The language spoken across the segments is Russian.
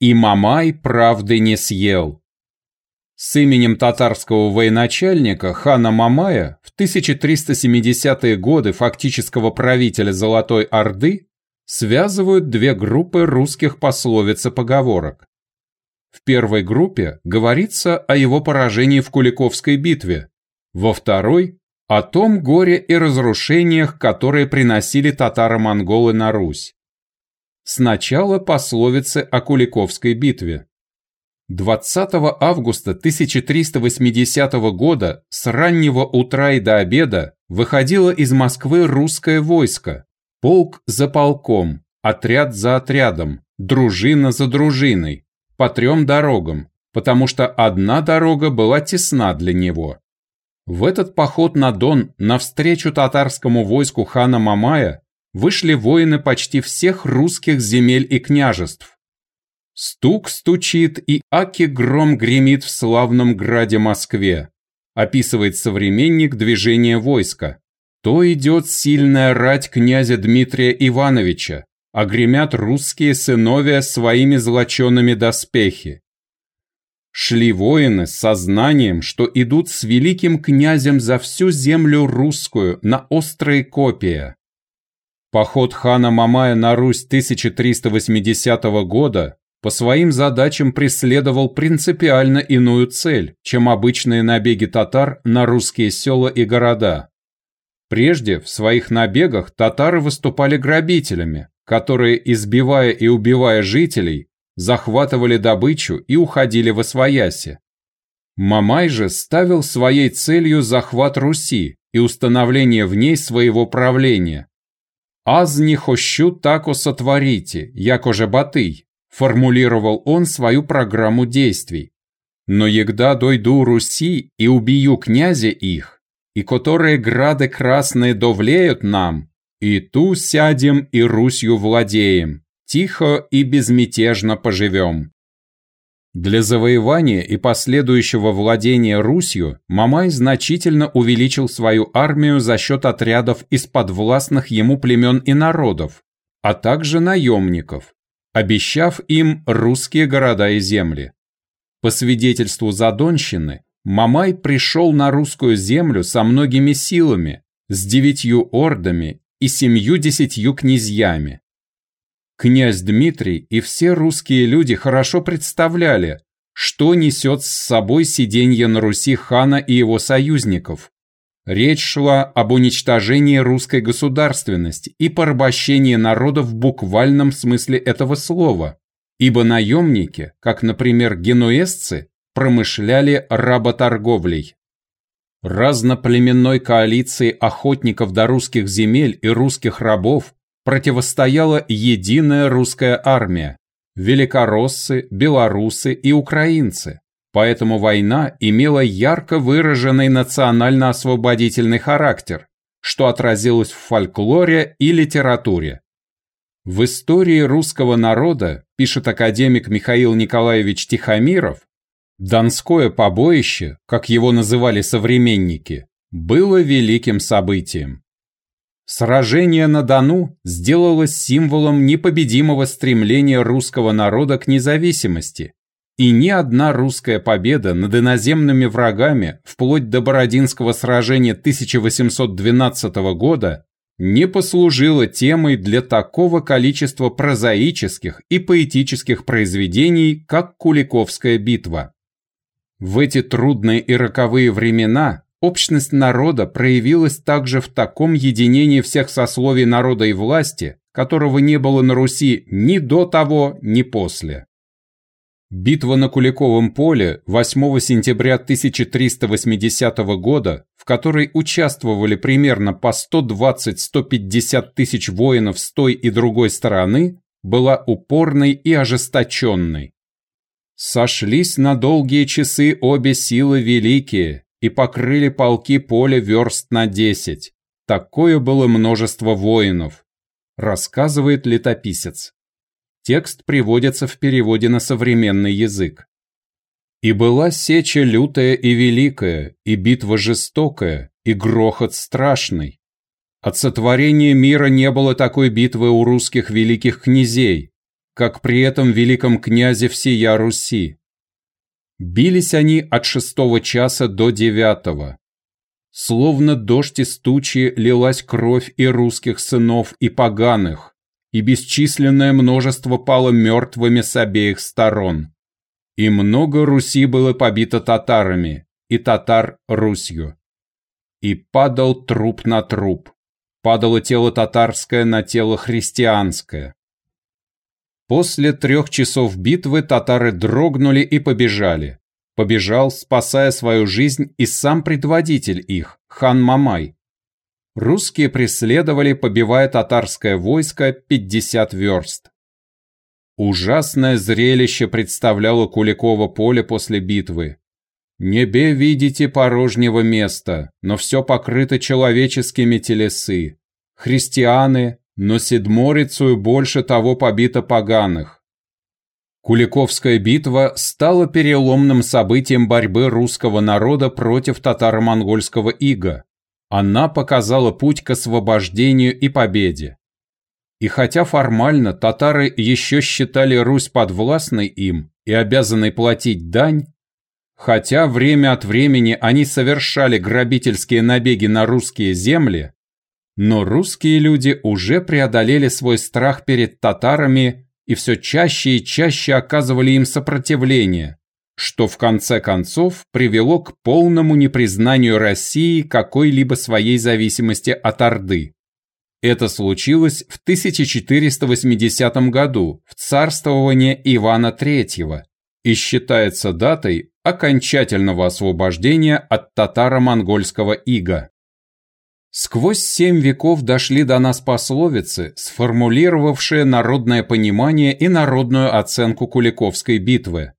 и Мамай правды не съел. С именем татарского военачальника хана Мамая в 1370-е годы фактического правителя Золотой Орды связывают две группы русских пословиц и поговорок. В первой группе говорится о его поражении в Куликовской битве, во второй – о том горе и разрушениях, которые приносили татаро-монголы на Русь. Сначала пословицы о Куликовской битве. 20 августа 1380 года с раннего утра и до обеда выходило из Москвы русское войско, полк за полком, отряд за отрядом, дружина за дружиной, по трем дорогам, потому что одна дорога была тесна для него. В этот поход на Дон навстречу татарскому войску хана Мамая вышли воины почти всех русских земель и княжеств, Стук стучит и аки гром гремит в славном граде Москве, описывает современник движения войска. То идет сильная рать князя Дмитрия Ивановича, а гремят русские сыновья своими золочеными доспехи. Шли воины с сознанием, что идут с великим князем за всю землю русскую на острые копия. Поход хана Мамая на Русь 1380 года по своим задачам преследовал принципиально иную цель, чем обычные набеги татар на русские села и города. Прежде в своих набегах татары выступали грабителями, которые, избивая и убивая жителей, захватывали добычу и уходили в Освояси. Мамай же ставил своей целью захват Руси и установление в ней своего правления. «Аз не хощу тако сотворите, яко же батый», формулировал он свою программу действий. «Но егда дойду Руси и убью князя их, и которые грады красные довлеют нам, и ту сядем и Русью владеем, тихо и безмятежно поживем». Для завоевания и последующего владения Русью Мамай значительно увеличил свою армию за счет отрядов из подвластных ему племен и народов, а также наемников, обещав им русские города и земли. По свидетельству Задонщины, Мамай пришел на русскую землю со многими силами, с девятью ордами и семью десятью князьями. Князь Дмитрий и все русские люди хорошо представляли, что несет с собой сиденье на Руси хана и его союзников, Речь шла об уничтожении русской государственности и порабощении народа в буквальном смысле этого слова, ибо наемники, как, например, генуэзцы, промышляли работорговлей. Разноплеменной коалиции охотников до русских земель и русских рабов противостояла единая русская армия – великороссы, белорусы и украинцы, Поэтому война имела ярко выраженный национально-освободительный характер, что отразилось в фольклоре и литературе. В истории русского народа, пишет академик Михаил Николаевич Тихомиров, Донское побоище, как его называли современники, было великим событием. Сражение на Дону сделалось символом непобедимого стремления русского народа к независимости и ни одна русская победа над иноземными врагами вплоть до Бородинского сражения 1812 года не послужила темой для такого количества прозаических и поэтических произведений, как Куликовская битва. В эти трудные и роковые времена общность народа проявилась также в таком единении всех сословий народа и власти, которого не было на Руси ни до того, ни после. Битва на Куликовом поле 8 сентября 1380 года, в которой участвовали примерно по 120-150 тысяч воинов с той и другой стороны, была упорной и ожесточенной. Сошлись на долгие часы обе силы великие и покрыли полки поле верст на десять. Такое было множество воинов, рассказывает летописец. Текст приводится в переводе на современный язык. «И была сеча лютая и великая, и битва жестокая, и грохот страшный. От сотворения мира не было такой битвы у русских великих князей. как при этом великом князе всея Руси. Бились они от шестого часа до девятого. Словно дождь из тучи лилась кровь и русских сынов, и поганых, и бесчисленное множество пало мертвыми с обеих сторон. И много Руси было побито татарами, и татар Русью. И падал труп на труп, падало тело татарское на тело христианское. После трех часов битвы татары дрогнули и побежали. Побежал, спасая свою жизнь, и сам предводитель их, хан Мамай. Русские преследовали, побивая татарское войско 50 верст. Ужасное зрелище представляло Куликово поле после битвы. Небе видите порожнего места, но все покрыто человеческими телесы. Христианы, но седморицую больше того побито поганых. Куликовская битва стала переломным событием борьбы русского народа против татаро-монгольского ига. Она показала путь к освобождению и победе. И хотя формально татары еще считали Русь подвластной им и обязанной платить дань, хотя время от времени они совершали грабительские набеги на русские земли, но русские люди уже преодолели свой страх перед татарами и все чаще и чаще оказывали им сопротивление, что в конце концов привело к полному непризнанию России какой-либо своей зависимости от Орды. Это случилось в 1480 году в царствование Ивана III и считается датой окончательного освобождения от татаро-монгольского ига. Сквозь семь веков дошли до нас пословицы, сформулировавшие народное понимание и народную оценку Куликовской битвы.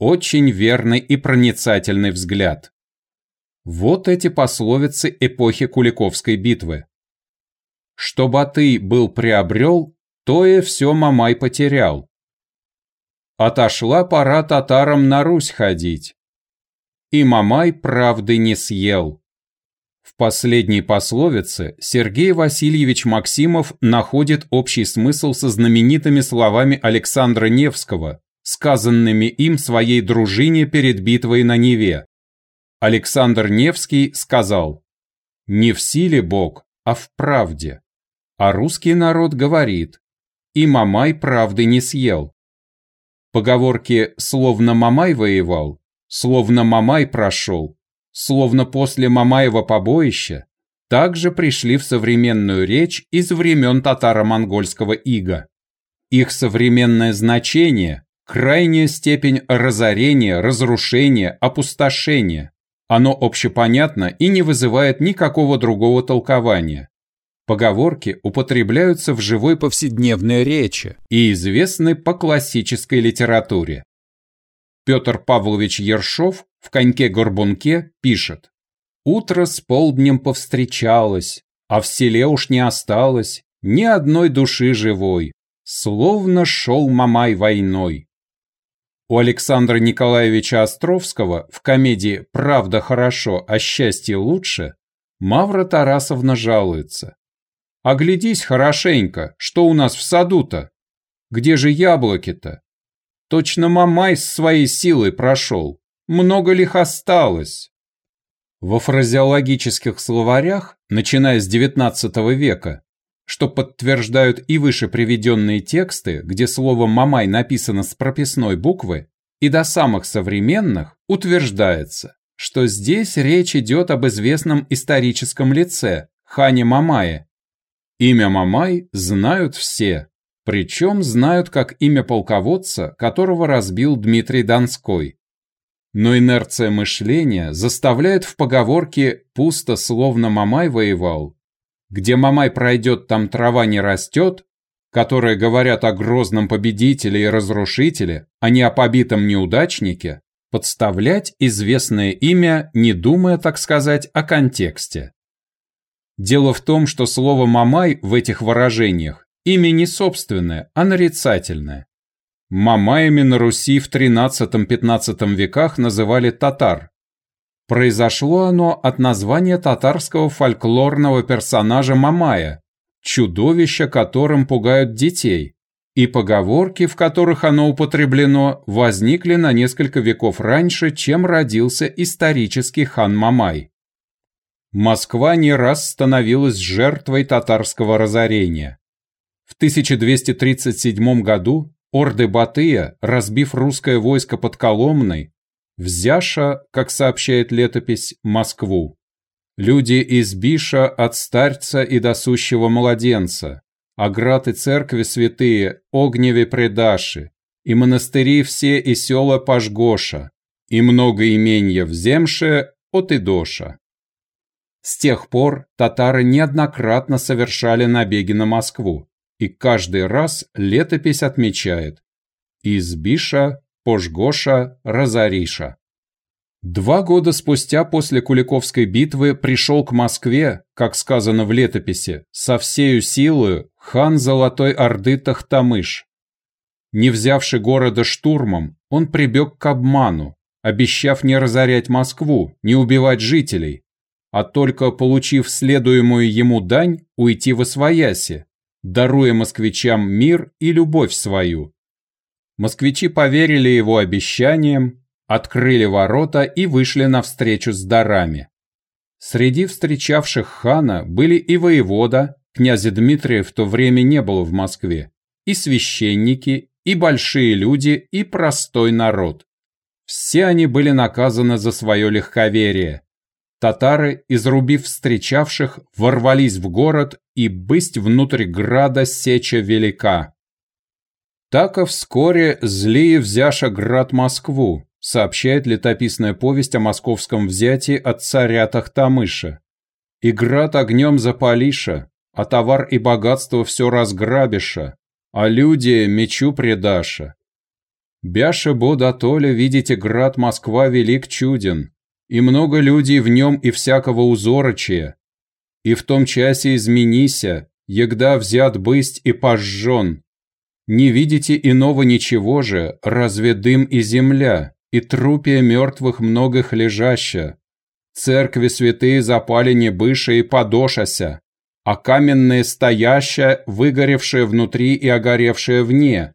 Очень верный и проницательный взгляд. Вот эти пословицы эпохи Куликовской битвы. «Что ты был приобрел, то и все Мамай потерял. Отошла пора татарам на Русь ходить. И Мамай правды не съел». В последней пословице Сергей Васильевич Максимов находит общий смысл со знаменитыми словами Александра Невского, сказанными им своей дружине перед битвой на Неве. Александр Невский сказал «Не в силе Бог, а в правде». А русский народ говорит «И Мамай правды не съел». Поговорки «словно Мамай воевал», «словно Мамай прошел» словно после Мамаева побоища, также пришли в современную речь из времен татаро-монгольского ига. Их современное значение – крайняя степень разорения, разрушения, опустошения. Оно общепонятно и не вызывает никакого другого толкования. Поговорки употребляются в живой повседневной речи и известны по классической литературе. Петр Павлович Ершов в «Коньке-горбунке» пишет «Утро с полднем повстречалось, а в селе уж не осталось ни одной души живой, словно шел Мамай войной». У Александра Николаевича Островского в комедии «Правда хорошо, а счастье лучше» Мавра Тарасовна жалуется. «Оглядись хорошенько, что у нас в саду-то? Где же яблоки-то? Точно Мамай с своей силой прошел. Много ли их осталось? Во фразеологических словарях, начиная с XIX века, что подтверждают и выше приведенные тексты, где слово «мамай» написано с прописной буквы, и до самых современных, утверждается, что здесь речь идет об известном историческом лице, хане Мамае. Имя Мамай знают все, причем знают как имя полководца, которого разбил Дмитрий Донской. Но инерция мышления заставляет в поговорке «пусто, словно Мамай воевал», где Мамай пройдет, там трава не растет, которые говорят о грозном победителе и разрушителе, а не о побитом неудачнике, подставлять известное имя, не думая, так сказать, о контексте. Дело в том, что слово «мамай» в этих выражениях Имя не собственное, а нарицательное. Мамаями на Руси в XIII-XV веках называли татар. Произошло оно от названия татарского фольклорного персонажа Мамая, чудовища которым пугают детей, и поговорки, в которых оно употреблено, возникли на несколько веков раньше, чем родился исторический хан Мамай. Москва не раз становилась жертвой татарского разорения. В 1237 году орды Батыя, разбив русское войско под Коломной, взяша, как сообщает летопись, Москву. Люди из Биша от старца и до сущего младенца, а град церкви святые огневе предаши, и монастыри все и села Пашгоша, и много именья вземше от Идоша. С тех пор татары неоднократно совершали набеги на Москву, и каждый раз летопись отмечает «Избиша, Пожгоша, Разориша». Два года спустя после Куликовской битвы пришел к Москве, как сказано в летописи, со всею силою хан Золотой Орды Тахтамыш. Не взявши города штурмом, он прибег к обману, обещав не разорять Москву, не убивать жителей, а только, получив следуемую ему дань, уйти во свояси, даруя москвичам мир и любовь свою. Москвичи поверили его обещаниям, открыли ворота и вышли навстречу с дарами. Среди встречавших хана были и воевода, князя Дмитрия в то время не было в Москве, и священники, и большие люди, и простой народ. Все они были наказаны за свое легковерие. Татары, изрубив встречавших, ворвались в город, и бысть внутрь града сеча велика. Так и вскоре злые взяша град Москву, сообщает летописная повесть о московском взятии от царя Тахтамыша. «И град огнем запалиша, а товар и богатство все разграбиша, а люди мечу предаша. Бяша бода толя, видите, град Москва велик чуден, и много людей в нем и всякого узорочия. И в том часе изменися, егда взят бысть и пожжен. Не видите иного ничего же, разве дым и земля, и трупия мертвых многих лежаща. Церкви святые запали не быше и подошася, а каменные стояща, выгоревшие внутри и огоревшие вне.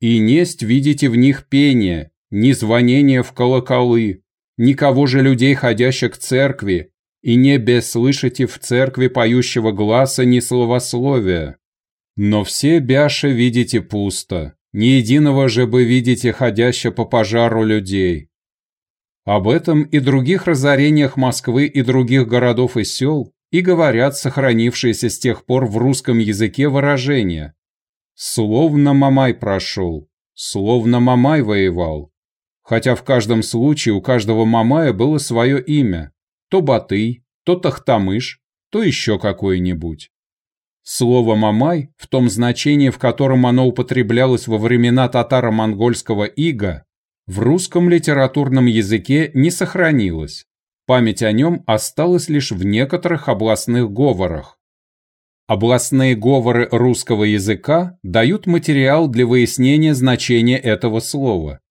И несть видите в них пение, ни звонение в колоколы, никого же людей, ходящих к церкви, и не бесслышите в церкви поющего гласа ни словословия. Но все бяши видите пусто, ни единого же бы видите ходяще по пожару людей. Об этом и других разорениях Москвы и других городов и сел и говорят сохранившиеся с тех пор в русском языке выражения. Словно Мамай прошел, словно Мамай воевал. Хотя в каждом случае у каждого Мамая было свое имя. То Батый, то Тахтамыш, то еще какое-нибудь. Слово «мамай» в том значении, в котором оно употреблялось во времена татаро-монгольского ига, в русском литературном языке не сохранилось. Память о нем осталась лишь в некоторых областных говорах. Областные говоры русского языка дают материал для выяснения значения этого слова.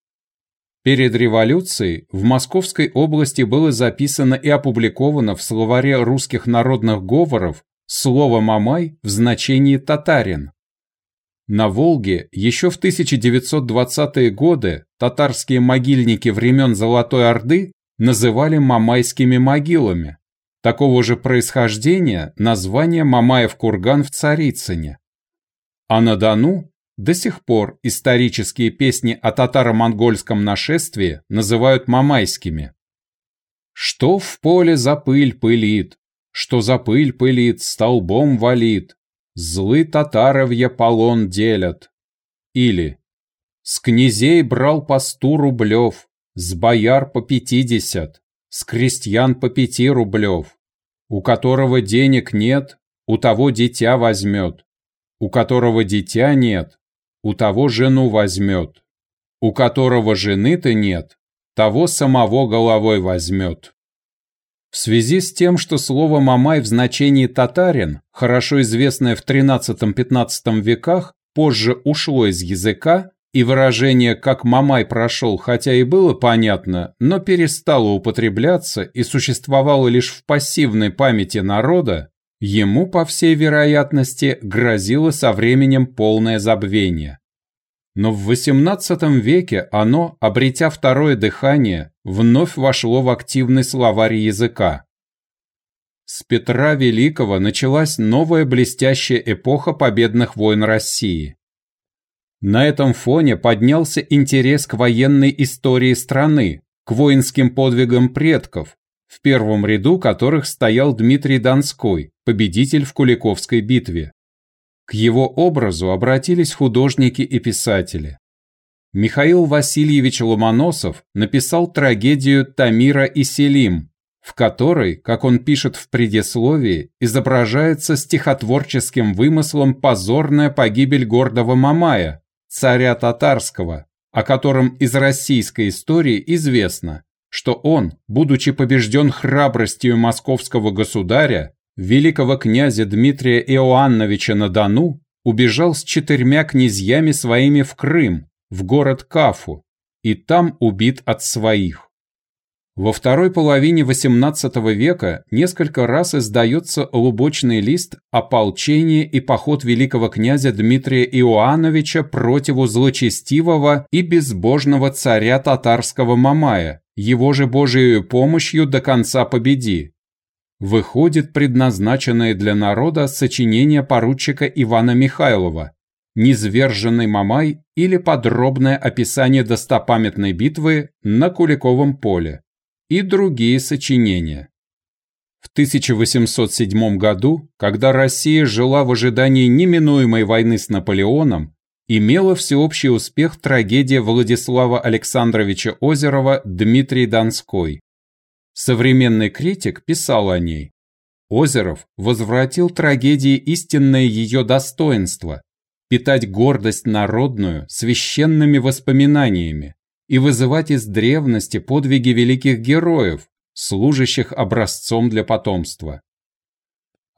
Перед революцией в Московской области было записано и опубликовано в словаре русских народных говоров слово «мамай» в значении «татарин». На Волге еще в 1920-е годы татарские могильники времен Золотой Орды называли мамайскими могилами. Такого же происхождения название Мамаев курган в Царицыне. А на Дону до сих пор исторические песни о татаро-монгольском нашествии называют мамайскими. Что в поле за пыль пылит, что за пыль пылит, столбом валит, злы татаровья полон делят. Или с князей брал по сто рублев, с бояр по пятидесят, с крестьян по пяти рублев. У которого денег нет, у того дитя возьмет. У которого дитя нет, у того жену возьмет. У которого жены-то нет, того самого головой возьмет. В связи с тем, что слово «мамай» в значении «татарин», хорошо известное в XIII-XV веках, позже ушло из языка, и выражение «как мамай прошел» хотя и было понятно, но перестало употребляться и существовало лишь в пассивной памяти народа, ему, по всей вероятности, грозило со временем полное забвение. но в XVIII веке оно, обретя второе дыхание, вновь вошло в активный словарь языка. С Петра Великого началась новая блестящая эпоха победных войн России. На этом фоне поднялся интерес к военной истории страны, к воинским подвигам предков, в первом ряду которых стоял Дмитрий Донской, победитель в Куликовской битве. К его образу обратились художники и писатели. Михаил Васильевич Ломоносов написал трагедию «Тамира и Селим», в которой, как он пишет в предисловии, изображается стихотворческим вымыслом позорная погибель гордого Мамая, царя татарского, о котором из российской истории известно, что он, будучи побежден храбростью московского государя, великого князя Дмитрия Иоанновича на Дону, убежал с четырьмя князьями своими в Крым, в город Кафу, и там убит от своих. Во второй половине XVIII века несколько раз издается лубочный лист «Ополчение и поход великого князя Дмитрия Иоанновича против злочестивого и безбожного царя татарского Мамая, его же Божией помощью до конца победи». Выходит предназначенное для народа сочинение поручика Ивана Михайлова «Низверженный Мамай» или подробное описание достопамятной битвы на Куликовом поле и другие сочинения. В 1807 году, когда Россия жила в ожидании неминуемой войны с Наполеоном, имела всеобщий успех трагедия Владислава Александровича Озерова «Дмитрий Донской». Современный критик писал о ней. Озеров возвратил трагедии истинное ее достоинство – питать гордость народную священными воспоминаниями, и вызывать из древности подвиги великих героев, служащих образцом для потомства.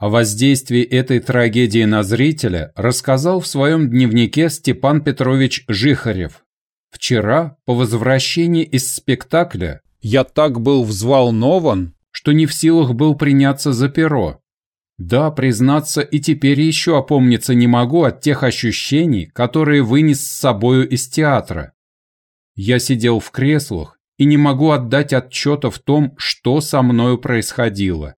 О воздействии этой трагедии на зрителя рассказал в своем дневнике Степан Петрович Жихарев. «Вчера, по возвращении из спектакля, я так был взволнован, что не в силах был приняться за перо. Да, признаться, и теперь еще опомниться не могу от тех ощущений, которые вынес с собою из театра. Я сидел в креслах и не могу отдать отчета в том, что со мною происходило.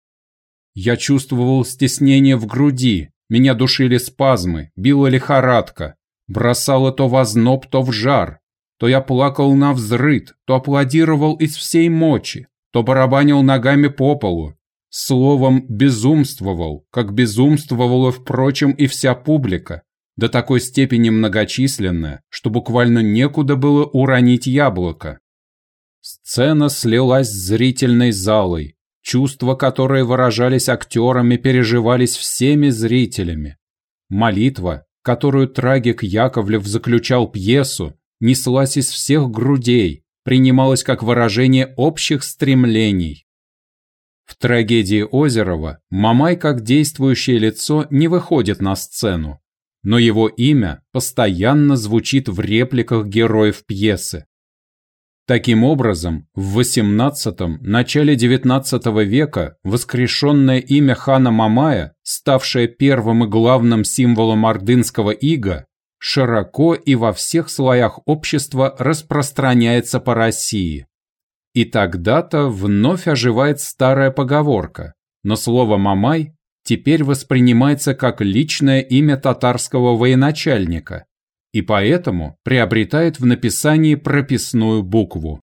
Я чувствовал стеснение в груди, меня душили спазмы, била лихорадка, бросало то в озноб, то в жар. То я плакал на взрыд, то аплодировал из всей мочи, то барабанил ногами по полу. Словом, безумствовал, как безумствовала, впрочем, и вся публика, до такой степени многочисленная, что буквально некуда было уронить яблоко. Сцена слилась с зрительной залой, чувства, которые выражались актерами, переживались всеми зрителями. Молитва, которую трагик Яковлев заключал пьесу, неслась из всех грудей, принималась как выражение общих стремлений. В трагедии Озерова Мамай как действующее лицо не выходит на сцену, но его имя постоянно звучит в репликах героев пьесы. Таким образом, в XVIII – начале XIX века воскрешенное имя хана Мамая, ставшее первым и главным символом ордынского ига, широко и во всех слоях общества распространяется по России. И тогда-то вновь оживает старая поговорка, но слово «мамай» теперь воспринимается как личное имя татарского военачальника и поэтому приобретает в написании прописную букву.